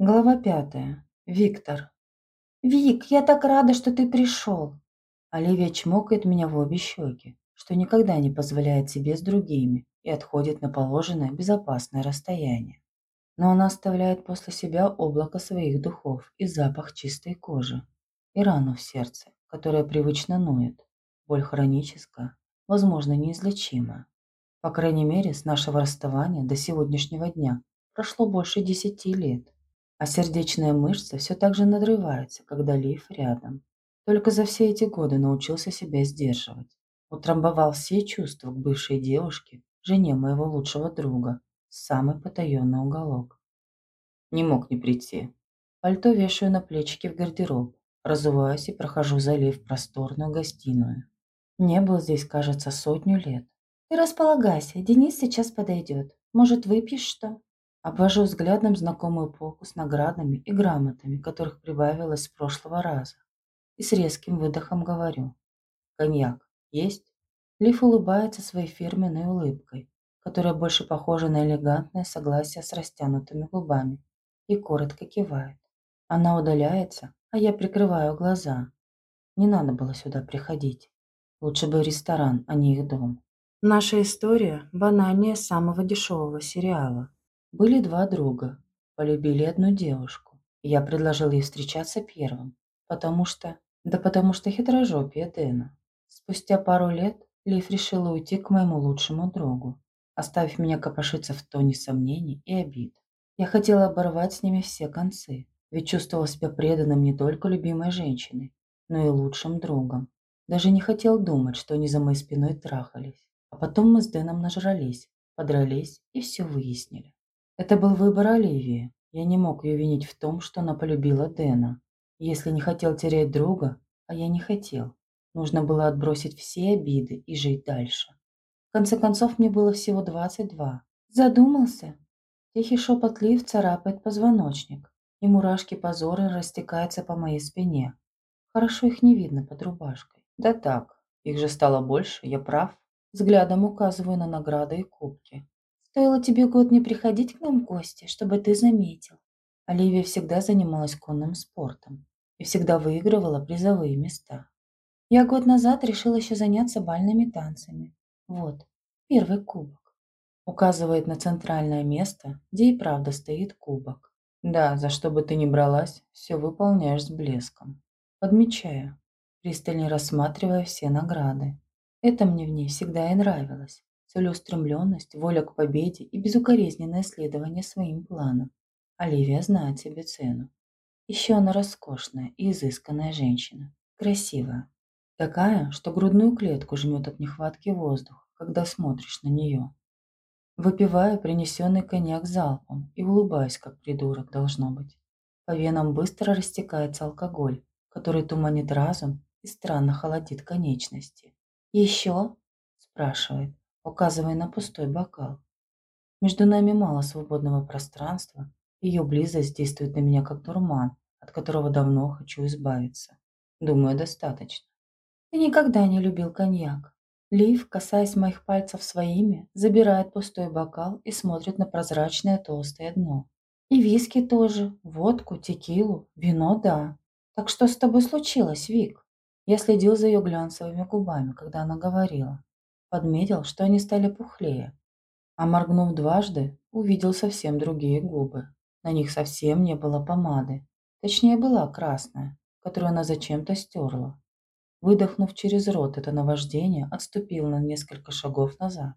Глава пятая. Виктор. «Вик, я так рада, что ты пришел!» Оливия чмокает меня в обе щеки, что никогда не позволяет себе с другими и отходит на положенное безопасное расстояние. Но она оставляет после себя облако своих духов и запах чистой кожи. И рану в сердце, которая привычно ноет. Боль хроническая, возможно, неизлечимая. По крайней мере, с нашего расставания до сегодняшнего дня прошло больше десяти лет. А сердечная мышца все так же надрывается, когда Лив рядом. Только за все эти годы научился себя сдерживать. Утрамбовал все чувства к бывшей девушке, жене моего лучшего друга, самый потаенный уголок. Не мог не прийти. Пальто вешаю на плечики в гардероб, разуваюсь и прохожу за Лив в просторную гостиную. Не был здесь, кажется, сотню лет. Ты располагайся, Денис сейчас подойдет. Может, выпьешь что? Обвожу взглядом знакомую полку с наградами и грамотами, которых прибавилось с прошлого раза. И с резким выдохом говорю. «Коньяк есть?» Лиф улыбается своей фирменной улыбкой, которая больше похожа на элегантное согласие с растянутыми губами, и коротко кивает. Она удаляется, а я прикрываю глаза. Не надо было сюда приходить. Лучше бы ресторан, а не их дом. Наша история банальнее самого дешевого сериала. Были два друга, полюбили одну девушку. Я предложил ей встречаться первым, потому что... Да потому что хитрожопие Дэна. Спустя пару лет Лив решила уйти к моему лучшему другу, оставив меня копошиться в тоне сомнений и обид. Я хотела оборвать с ними все концы, ведь чувствовал себя преданным не только любимой женщиной, но и лучшим другом. Даже не хотел думать, что они за моей спиной трахались. А потом мы с Дэном нажрались, подрались и все выяснили. Это был выбор Оливии. Я не мог ее винить в том, что она полюбила Дэна. Если не хотел терять друга, а я не хотел, нужно было отбросить все обиды и жить дальше. В конце концов, мне было всего 22. Задумался? Тихий шепот Лив царапает позвоночник, и мурашки позора растекаются по моей спине. Хорошо их не видно под рубашкой. Да так, их же стало больше, я прав. Взглядом указываю на награды и кубки. Стоило тебе год не приходить к нам в гости, чтобы ты заметил. Оливия всегда занималась конным спортом и всегда выигрывала призовые места. Я год назад решила еще заняться бальными танцами. Вот, первый кубок. Указывает на центральное место, где и правда стоит кубок. Да, за что бы ты ни бралась, все выполняешь с блеском. Подмечаю, пристально рассматривая все награды. Это мне в ней всегда и нравилось целеустремленность, воля к победе и безукоризненное следование своим планам. Оливия знает себе цену. Еще она роскошная и изысканная женщина. Красивая. Такая, что грудную клетку жмет от нехватки воздуха, когда смотришь на нее. Выпиваю принесенный коньяк залпом и улыбаюсь, как придурок, должно быть. По венам быстро растекается алкоголь, который туманит разум и странно холодит конечности. «Еще?» – спрашивает, указывая на пустой бокал. Между нами мало свободного пространства, ее близость действует на меня как дурман, от которого давно хочу избавиться. Думаю, достаточно. Ты никогда не любил коньяк. Лив, касаясь моих пальцев своими, забирает пустой бокал и смотрит на прозрачное толстое дно. И виски тоже, водку, текилу, вино, да. Так что с тобой случилось, Вик? Я следил за ее глянцевыми губами, когда она говорила. Подметил, что они стали пухлее. А моргнув дважды, увидел совсем другие губы. На них совсем не было помады. Точнее, была красная, которую она зачем-то стерла. Выдохнув через рот это наваждение, отступил на несколько шагов назад.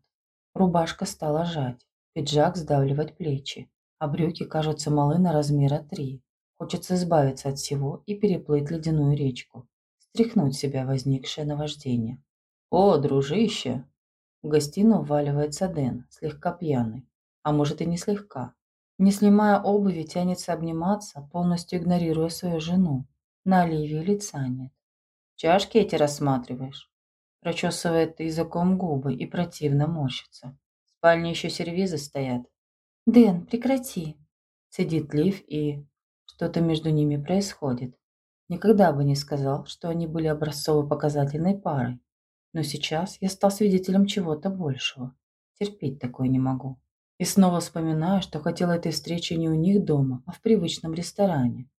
Рубашка стала жать, пиджак сдавливать плечи, а брюки кажутся малы на размера три. Хочется избавиться от всего и переплыть ледяную речку, стряхнуть себя возникшее наваждение. «О, дружище!» В гостиную вваливается Дэн, слегка пьяный. А может и не слегка. Не снимая обуви, тянется обниматься, полностью игнорируя свою жену. На Оливии лица нет. «Чашки эти рассматриваешь?» Прочесывает языком губы и противно морщится. В спальне еще сервизы стоят. «Дэн, прекрати!» Сидит Лив и... Что-то между ними происходит. Никогда бы не сказал, что они были образцово-показательной парой. Но сейчас я стал свидетелем чего-то большего. Терпеть такое не могу. И снова вспоминаю, что хотела этой встречи не у них дома, а в привычном ресторане.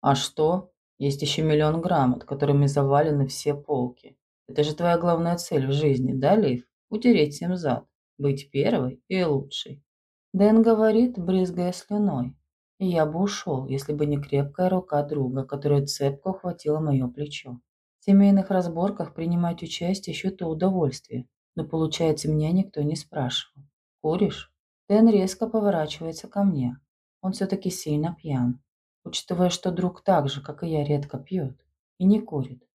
А что? Есть еще миллион грамот, которыми завалены все полки. Это же твоя главная цель в жизни, да, Лив? Утереть всем зад. Быть первой и лучшей. Дэн говорит, брызгая слюной. И я бы ушел, если бы не крепкая рука друга, которая цепко ухватила мое плечо. Семейных разборках принимать участие еще то удовольствие, но получается, меня никто не спрашивал. Куришь? Дэн резко поворачивается ко мне. Он все-таки сильно пьян, учитывая, что друг так же, как и я, редко пьет и не курит.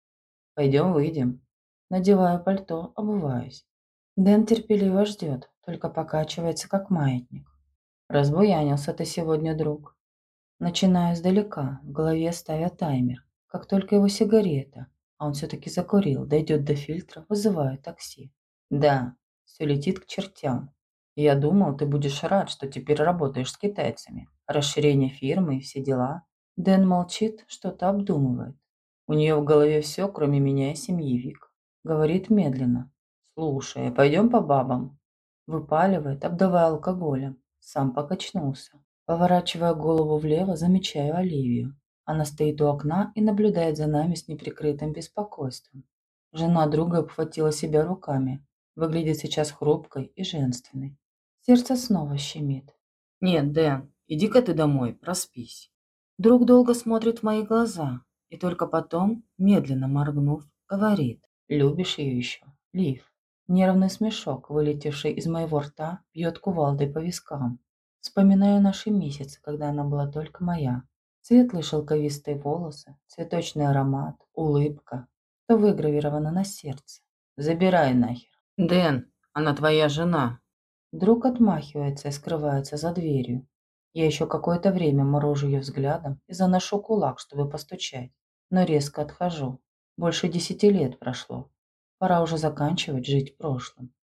Пойдем выйдем. Надеваю пальто, обуваюсь. Дэн терпеливо ждет, только покачивается, как маятник. Разбуянился ты сегодня, друг. Начинаю издалека, в голове ставя таймер. Как только его сигарета, а он все-таки закурил, дойдет до фильтра, вызываю такси. Да, все летит к чертям. Я думал, ты будешь рад, что теперь работаешь с китайцами. Расширение фирмы и все дела. Дэн молчит, что-то обдумывает. У нее в голове все, кроме меня и семьи Вик. Говорит медленно. Слушай, пойдем по бабам. Выпаливает, обдавая алкоголем. Сам покачнулся. Поворачивая голову влево, замечаю Оливию. Она стоит у окна и наблюдает за нами с неприкрытым беспокойством. Жена друга обхватила себя руками. Выглядит сейчас хрупкой и женственной. Сердце снова щемит. «Нет, Дэн, иди-ка ты домой, проспись». Друг долго смотрит в мои глаза и только потом, медленно моргнув, говорит. «Любишь ее еще, Лив?» Нервный смешок, вылетевший из моего рта, бьет кувалдой по вискам. Вспоминаю наши месяцы, когда она была только моя. Светлые шелковистые волосы, цветочный аромат, улыбка. То выгравировано на сердце. Забирай нахер. Дэн, она твоя жена. Друг отмахивается и скрывается за дверью. Я еще какое-то время морожу ее взглядом и заношу кулак, чтобы постучать. Но резко отхожу. Больше десяти лет прошло. Пора уже заканчивать жить прошлым.